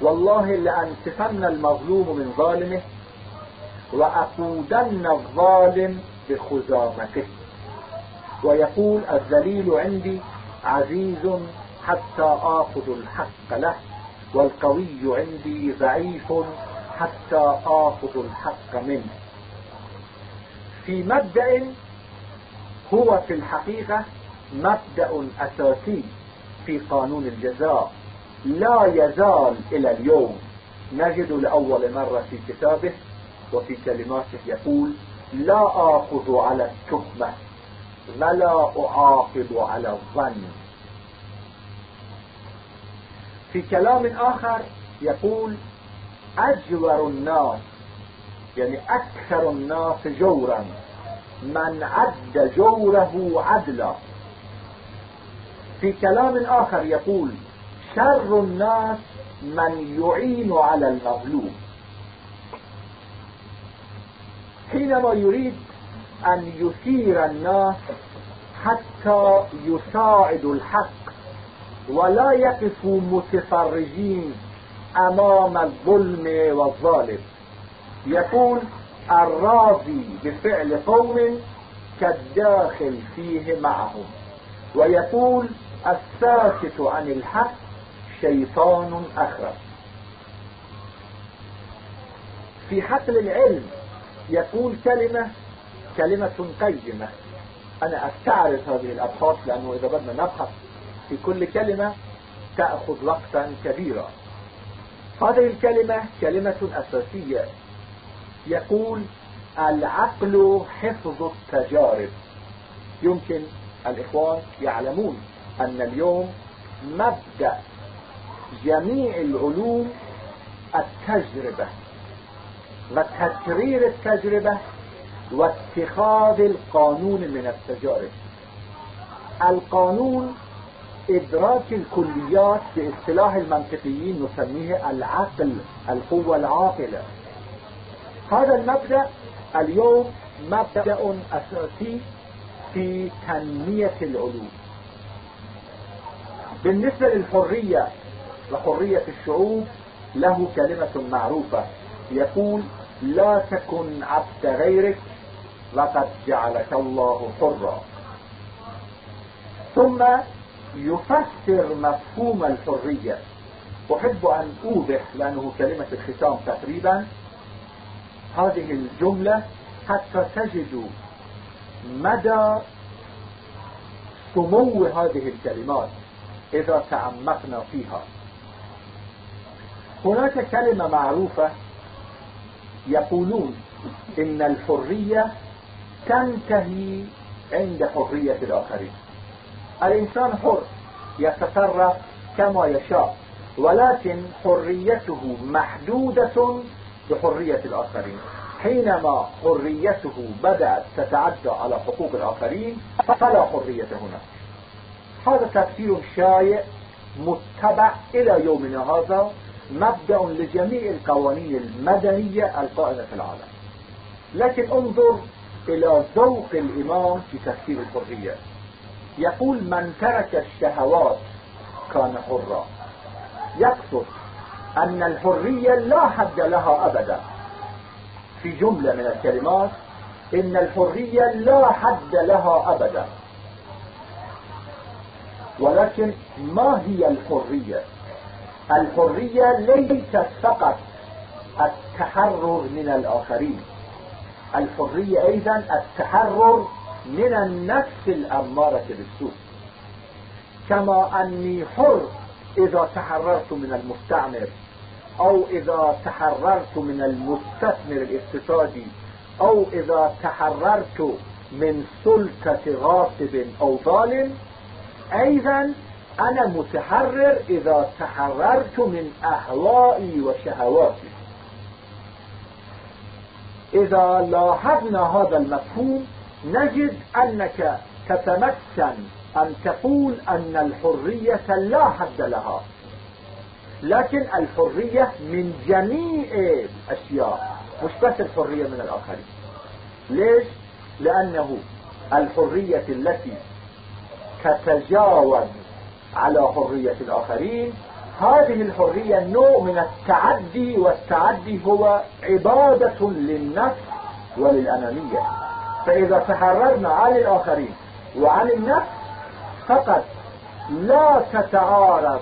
والله لأنتفن المظلوم من ظالمه وأقودن الظالم بخزامته. ويقول الذليل عندي عزيز حتى آخذ الحق له والقوي عندي ضعيف حتى آخذ الحق منه. في مبدأ هو في الحقيقة مبدأ أساسي في قانون الجزاء. لا يزال إلى اليوم. نجد لأول مرة في كتابه وفي كلماته يقول لا آخذ على التهمة ولا أعاقب على الظن. في كلام آخر يقول أجور الناس يعني أكثر الناس جورا. من عد جوره عدلا. في كلام آخر يقول شر الناس من يعين على المظلوم. حينما يريد أن يثير الناس حتى يساعدوا الحق ولا يقفوا متفرجين أمام الظلم والظالم. يقول الراضي بفعل قوم كالداخل فيه معهم. ويقول الساكت عن الحق شيطان أخرس في حقل العلم يقول كلمة كلمة قيمة. أنا أستعرض هذه الأبحاث لأنه إذا بدنا نبحث في كل كلمة تأخذ وقتا كبيرا. هذه الكلمة كلمة أساسية. يقول العقل حفظ التجارب. يمكن الإخوان يعلمون أن اليوم مبدأ جميع العلوم التجربة وتكرير التجربة واتخاذ القانون من التجارب. القانون إدراك الكليات باصطلاح المنطقيين نسميه العقل القوة العاقلة. هذا المبدأ اليوم مبدأ أساسي في تنمية العلوم. بالنسبة للحرية وحرية الشعوب له كلمة معروفة يقول لا تكن عبد غيرك لقد جعلك الله حرا. ثم يفسر مفهوم الحرية. أحب أن أوضح لأنه كلمة الختام تقريبا هذه الجملة حتى تجدوا مدى سمو هذه الكلمات إذا تعمقنا فيها. هناك كلمة معروفة يقولون إن الحرية تنتهي عند حرية الآخرين. الإنسان حر يتصرف كما يشاء ولكن حريته محدودة بحرية الآخرين. حينما حريته بدأت تتعدى على حقوق الآخرين فلا حرية هنا. هذا تفسير شائع متبع إلى يومنا هذا مبدأ لجميع القوانين المدنية القائمة في العالم. لكن انظر إلى ذوق الإمام في تفسير الحرية. يقول من ترك الشهوات كان حرا. يقصد أن الحرية لا حد لها أبدا. في جملة من الكلمات إن الحرية لا حد لها أبدا. ولكن ما هي الحرية؟ الحرية ليست فقط التحرر من الآخرين. الحرية أيضا التحرر من النفس الأمارة بالسوء. كما أني حر إذا تحررت من المستعمر. أو إذا تحررت من المستثمر الاقتصادي أو إذا تحررت من سلطة غاصب أو ظالم أيضا أنا متحرر إذا تحررت من أهوائي وشهواتي. إذا لاحظنا هذا المفهوم نجد أنك تتمكن أن تقول أن الحرية لا حد لها. لكن الحرية من جميع الأشياء مش بس الحرية من الآخرين ليش؟ لأنه الحرية التي تتجاوز على حرية الآخرين هذه الحرية نوع من التعدي والتعدي هو عبادة للنفس وللأنانية فإذا تحررنا عن الآخرين وعن النفس فقط لا تتعارض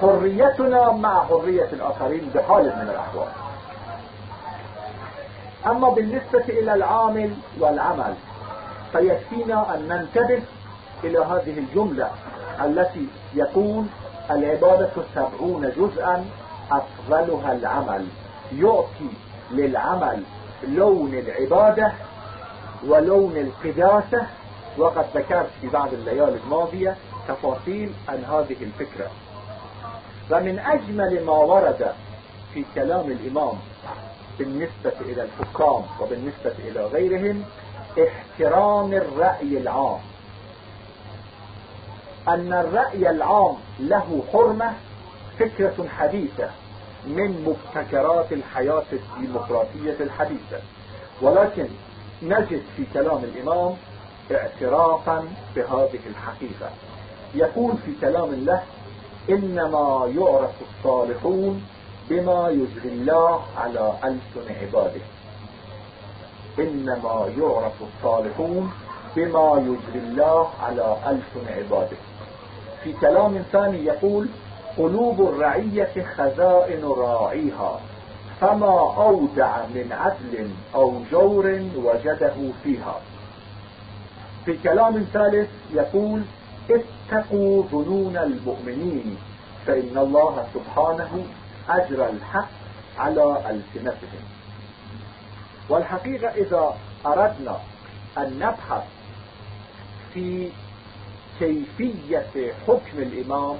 حريتنا مع حرية الآخرين بحال من الأحوال. أما بالنسبة إلى العامل والعمل فيكفينا أن ننتبه إلى هذه الجملة التي يقول العبادة سبعون جزءا أفضلها العمل. يعطي للعمل لون العبادة ولون القداسة وقد ذكرت في بعض الليالي الماضية تفاصيل عن هذه الفكرة. ومن أجمل ما ورد في كلام الإمام بالنسبة إلى الحكام وبالنسبة إلى غيرهم احترام الرأي العام. أن الرأي العام له حرمة فكرة حديثة من مبتكرات الحياة الديمقراطية الحديثة. ولكن نجد في كلام الإمام اعترافا بهذه الحقيقة. يقول في كلام له إنما يعرف الصالحون بما يجري الله على ألسن عباده. إنما يعرف الصالحون بما يجري الله على ألسن عباده. في كلام ثاني يقول قلوب الرعية خزائن راعيها فما أودع من عدل أو جور وجده فيها. في كلام ثالث يقول اتقوا ظنون المؤمنين فإن الله سبحانه أجرى الحق على ألسنتهم. والحقيقة إذا أردنا أن نبحث في كيفية حكم الإمام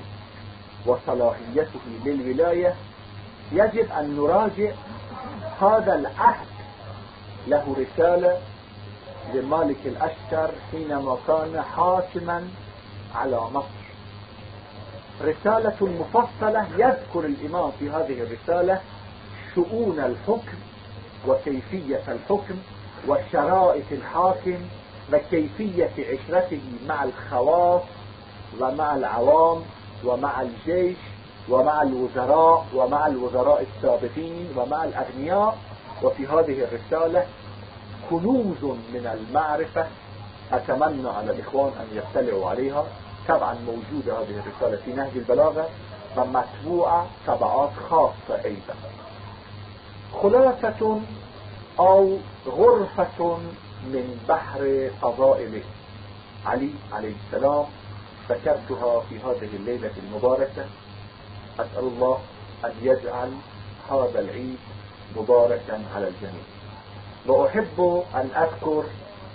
وصلاحيته للولاية يجب أن نراجع هذا العهد له رسالة لمالك الأشتر حينما كان حاكما على مصر. رسالة مفصلة يذكر الإمام في هذه الرسالة شؤون الحكم وكيفية الحكم وشرائط الحاكم وكيفية عشرته مع الخواص ومع العوام ومع الجيش ومع الوزراء ومع الوزراء السابقين ومع الأغنياء. وفي هذه الرسالة كنوز من المعرفة. أتمنى على الإخوان أن يطلعوا عليها. طبعا موجودة هذه الرسالة في نهج البلاغة ومطبوعة طبعات خاصة أيضا. خلاصة أو غرفة من بحر فضائل علي عليه السلام ذكرتها في هذه الليلة المباركة. أسأل الله أن يجعل هذا العيد مباركا على الجميع. وأحب أن أذكر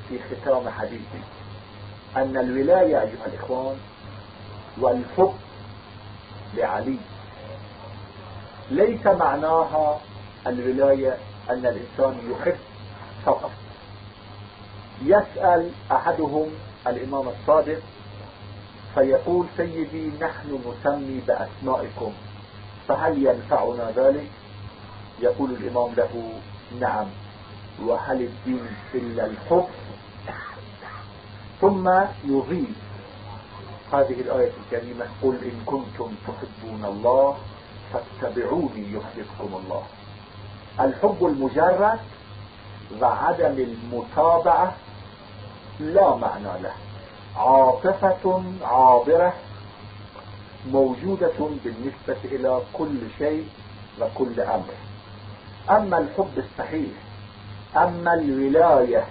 في ختام حديثي أن الولاية أيها الإخوان والحب لعلي. ليس معناها الولاية أن الإنسان يحب فقط. يسأل أحدهم الإمام الصادق فيقول سيدي نحن نسمي بأسمائكم فهل ينفعنا ذلك؟ يقول الإمام له نعم. وهل الدين إلا الحب ثم يضيف هذه الآية الكريمة قل إن كنتم تحبون الله فاتبعوني يحببكم الله. الحب المجرد وعدم المتابعة لا معنى له. عاطفة عابرة موجودة بالنسبة إلى كل شيء وكل أمر. أما الحب الصحيح أما الولاية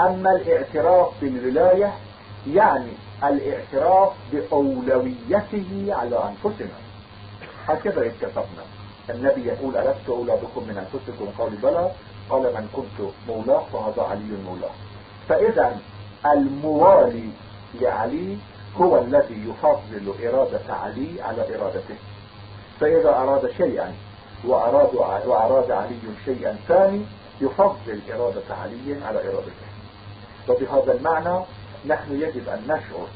أما الاعتراف بالولاية يعني الاعتراف بأولويته على أنفسنا. هكذا اتفقنا؟ النبي يقول ألست أولى بكم من أنفسكم؟ قالوا بلى. قال من كنت مولاه فهذا علي مولاه. فإذا الموالي لعلي هو الذي يفضل إرادة علي على إرادته. فإذا أراد شيئا وأراد, وأراد علي شيئا ثاني يفضل إرادة علي على إرادته. وبهذا المعنى نحن يجب أن نشعر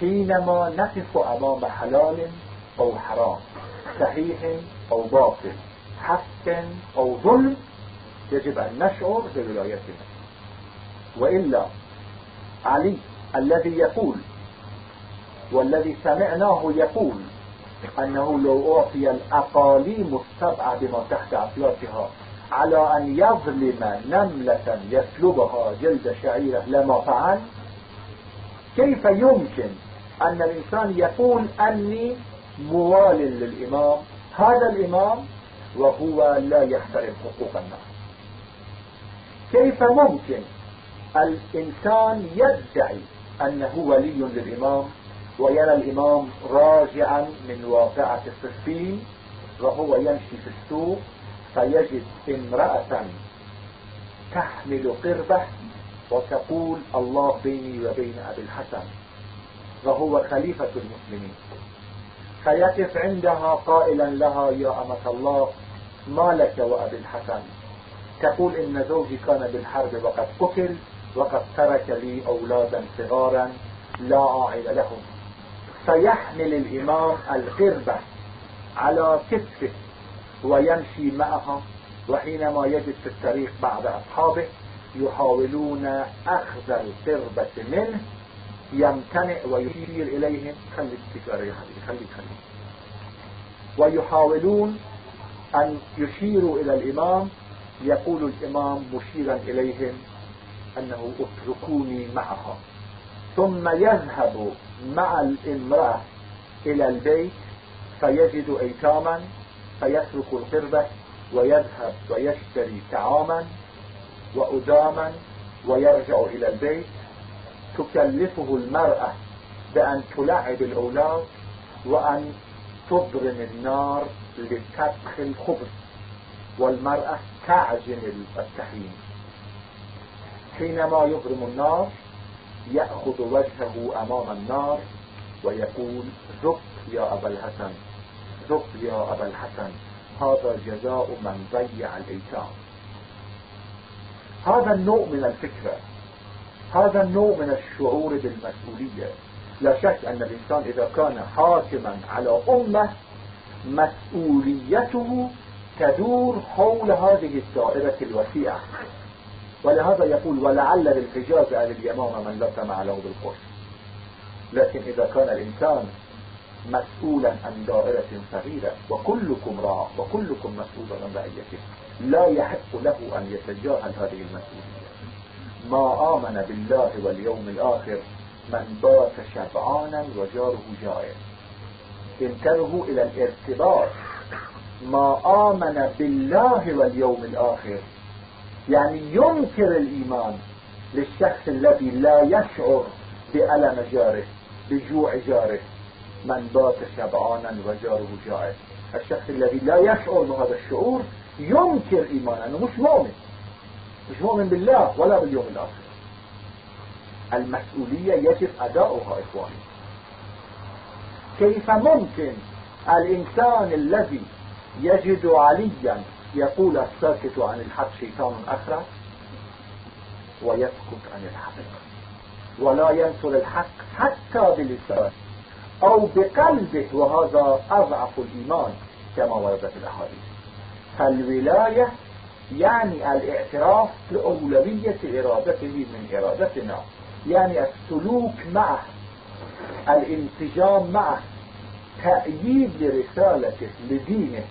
حينما نقف أمام حلال أو حرام صحيح أو باطل حق أو ظلم يجب أن نشعر بولايتنا. وإلا علي الذي يقول والذي سمعناه يقول أنه لو أعطي الأقاليم السبعة بما تحت أفلاكها على أن يظلم نملة يسلبها جلد شعيرة لما فعل كيف يمكن أن الإنسان يقول أني موال للإمام؟ هذا الإمام وهو لا يحترم حقوق الناس. كيف ممكن الإنسان يدعي أنه ولي للإمام ويرى الإمام راجعا من واقعة الصفين وهو يمشي في السوق فيجد امرأة تحمل قربة وتقول الله بيني وبين أبي الحسن وهو خليفة المسلمين. فيقف عندها قائلا لها يا أمة الله ما لك وأبي الحسن؟ تقول إن زوجي كان بالحرب وقد قتل وقد ترك لي أولادا صغارا لا عائل لهم. فيحمل الإمام القربة على كتفه. ويمشي معها وحينما يجد في الطريق بعض أصحابه يحاولون أخذ القربة منه يمتنع ويشير إليهم. خلي التجارة يا حبيبي خلي خلي. ويحاولون أن يشيروا إلى الإمام. يقول الإمام مشيرا إليهم أنه اتركوني معها. ثم يذهب مع الامرأة إلى البيت فيجد أيتاما فيترك القربة ويذهب ويشتري طعاما وأداما ويرجع إلى البيت. تكلفه المرأة بأن تلعب الأولاد وأن تضرم النار لتبخ الخبز والمرأة تعجن التحريم حينما يضرم النار يأخذ وجهه أمام النار ويقول ذق يا أبا الحسن. ذق يا أبا الحسن. هذا جزاء من ضيع الأيتام. هذا النوع من الفكرة. هذا النوع من الشعور بالمسؤولية. لا شك أن الإنسان إذا كان حاكما على أمة مسؤوليته تدور حول هذه الدائرة الوسيعة. ولهذا يقول ولعل للحجاز على اليمامة من لطم له بالقرش. لكن إذا كان الإنسان مسؤولا عن دائرة صغيرة وكلكم راع وكلكم مسؤول عن رعيته. لا يحق له أن يتجاهل هذه المسؤولية. ما آمن بالله واليوم الآخر من بات شبعانا وجاره جائع. انتبهوا إلى الارتباط ما آمن بالله واليوم الآخر يعني ينكر الإيمان للشخص الذي لا يشعر بألم جاره بجوع جاره. من بات شبعانا وجاره جائع الشخص الذي لا يشعر بهذا الشعور ينكر إيمانه مش مؤمن مش مؤمن بالله ولا باليوم الآخر. المسؤولية يجب أداؤها إخواني كيف ممكن الإنسان الذي يجد عليا يقول الساكت عن الحق شيطان أخرى ويسكت عن الحق. ولا ينصر الحق حتى بلسانه أو بقلبه وهذا أضعف الإيمان كما وردت الأحاديث. فالولاية يعني الاعتراف بأولوية إرادته من إرادتنا يعني السلوك معه الانسجام معه تأييد لرسالته لدينه.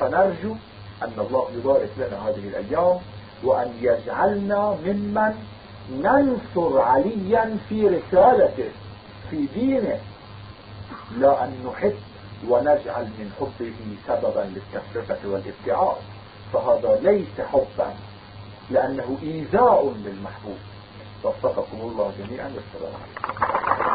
فنرجو أن الله يبارك لنا هذه الأيام وأن يجعلنا ممن ننصر عليا في رسالته في دينه. لا أن نحب ونجعل من حبه سببا للتفرقة والابتعاد. فهذا ليس حبا لأنه إيذاء للمحبوب. وفقكم الله جميعا والسلام عليكم.